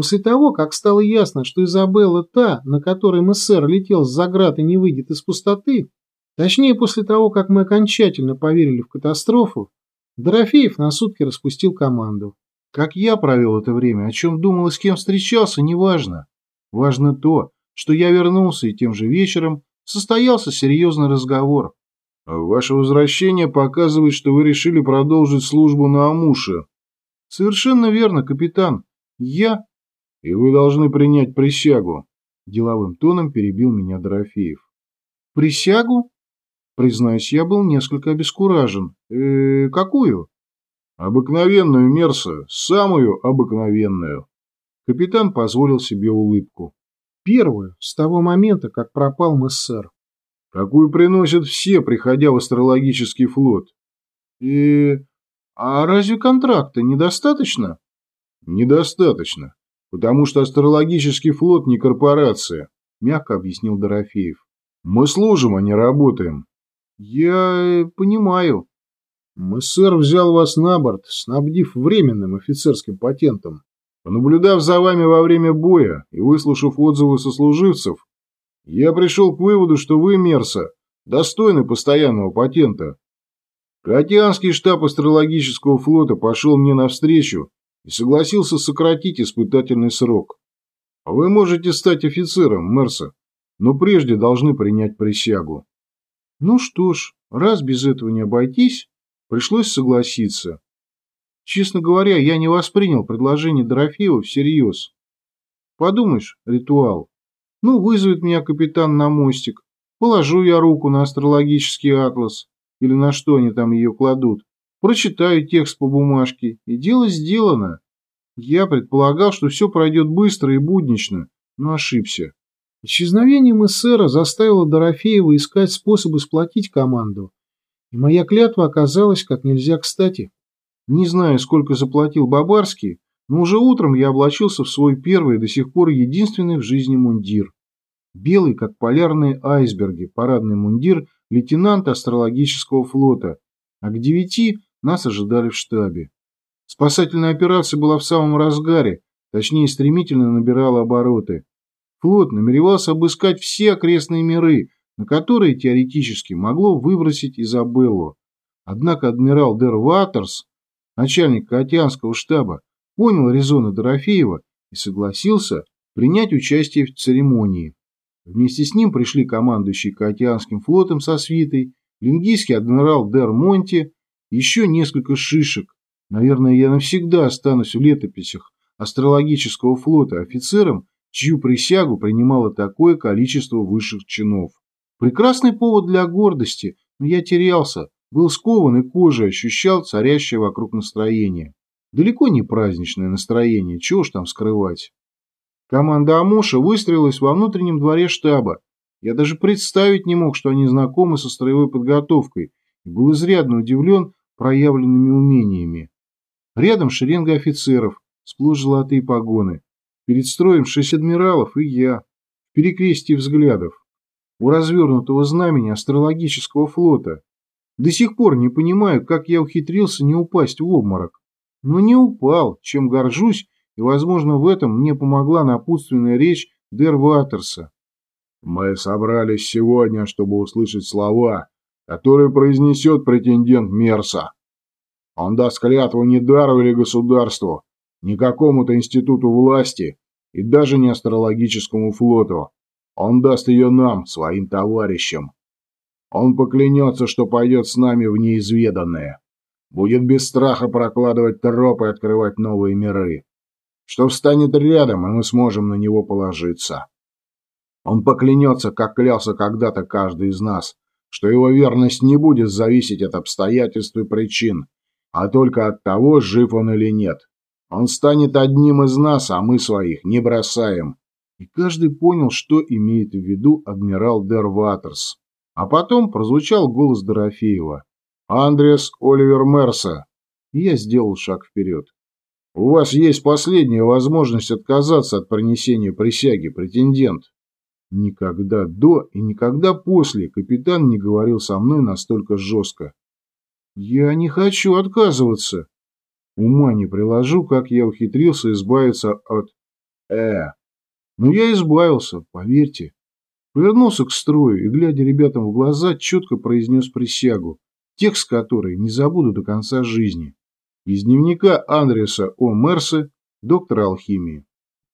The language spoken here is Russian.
После того, как стало ясно, что Изабелла та, на которой МСР летел с заград и не выйдет из пустоты, точнее после того, как мы окончательно поверили в катастрофу, Дорофеев на сутки распустил команду. Как я провел это время, о чем думал и с кем встречался, неважно. Важно то, что я вернулся, и тем же вечером состоялся серьезный разговор. Ваше возвращение показывает, что вы решили продолжить службу на Амуше. Совершенно верно, капитан. Я... И вы должны принять присягу. Деловым тоном перебил меня Дорофеев. Присягу? Признаюсь, я был несколько обескуражен. Э, какую? Обыкновенную, Мерса, самую обыкновенную. Капитан позволил себе улыбку. Первую, с того момента, как пропал МСР. Какую приносят все, приходя в астрологический флот. И... А разве контракта недостаточно? Недостаточно, потому что астрологический флот не корпорация, мягко объяснил Дорофеев. Мы служим, а не работаем. Я понимаю. МСР взял вас на борт, снабдив временным офицерским патентом. Понаблюдав за вами во время боя и выслушав отзывы сослуживцев, я пришел к выводу, что вы, Мерса, достойны постоянного патента. Катианский штаб астрологического флота пошел мне навстречу и согласился сократить испытательный срок. Вы можете стать офицером, Мерса, но прежде должны принять присягу. Ну что ж, раз без этого не обойтись, пришлось согласиться. Честно говоря, я не воспринял предложение Дорофеева всерьез. Подумаешь, ритуал. Ну, вызовет меня капитан на мостик, положу я руку на астрологический атлас, или на что они там ее кладут, прочитаю текст по бумажке, и дело сделано. Я предполагал, что все пройдет быстро и буднично, но ошибся. Исчезновение Мессера заставило Дорофеева искать способы сплотить команду, и моя клятва оказалась как нельзя кстати. Не знаю, сколько заплатил Бабарский, но уже утром я облачился в свой первый до сих пор единственный в жизни мундир. Белый, как полярные айсберги, парадный мундир лейтенанта астрологического флота, а к девяти нас ожидали в штабе. Спасательная операция была в самом разгаре, точнее стремительно набирала обороты. Флот намеревался обыскать все окрестные миры, на которые теоретически могло выбросить Изабеллу. Однако адмирал Дер Ватерс начальник Каотианского штаба, понял резоны Дорофеева и согласился принять участие в церемонии. Вместе с ним пришли командующий Каотианским флотом со свитой, лингийский адмирал Дер Монти, еще несколько шишек. Наверное, я навсегда останусь в летописях астрологического флота офицером, чью присягу принимало такое количество высших чинов. Прекрасный повод для гордости, но я терялся, был скован и кожей ощущал царящее вокруг настроение. Далеко не праздничное настроение, чего ж там скрывать. Команда Амоша выстроилась во внутреннем дворе штаба. Я даже представить не мог, что они знакомы со строевой подготовкой, и был изрядно удивлен проявленными умениями. Рядом шеренга офицеров, сплошь золотые погоны. Перед строем шесть адмиралов и я, в перекрестии взглядов. У развернутого знамени астрологического флота. До сих пор не понимаю, как я ухитрился не упасть в обморок. Но не упал, чем горжусь, и, возможно, в этом мне помогла напутственная речь Дер Ватерса. «Мы собрались сегодня, чтобы услышать слова, которые произнесет претендент Мерса. Он даст клятву не дару или государству, не какому-то институту власти и даже не астрологическому флоту. Он даст ее нам, своим товарищам. Он поклянется, что пойдет с нами в неизведанное. Будет без страха прокладывать тропы и открывать новые миры. Что встанет рядом, и мы сможем на него положиться. Он поклянется, как клялся когда-то каждый из нас, что его верность не будет зависеть от обстоятельств и причин, а только от того, жив он или нет. Он станет одним из нас, а мы своих не бросаем. И каждый понял, что имеет в виду адмирал Дер Ватерс. А потом прозвучал голос Дорофеева. «Андреас Оливер Мерса». Я сделал шаг вперед. «У вас есть последняя возможность отказаться от принесения присяги, претендент». Никогда до и никогда после капитан не говорил со мной настолько жестко. «Я не хочу отказываться». Ума не приложу, как я ухитрился избавиться от... Э. Но я избавился, поверьте. Повернулся к строю и, глядя ребятам в глаза, четко произнес присягу, текст которой не забуду до конца жизни. Из дневника Андреса О. Мерса, доктора алхимии.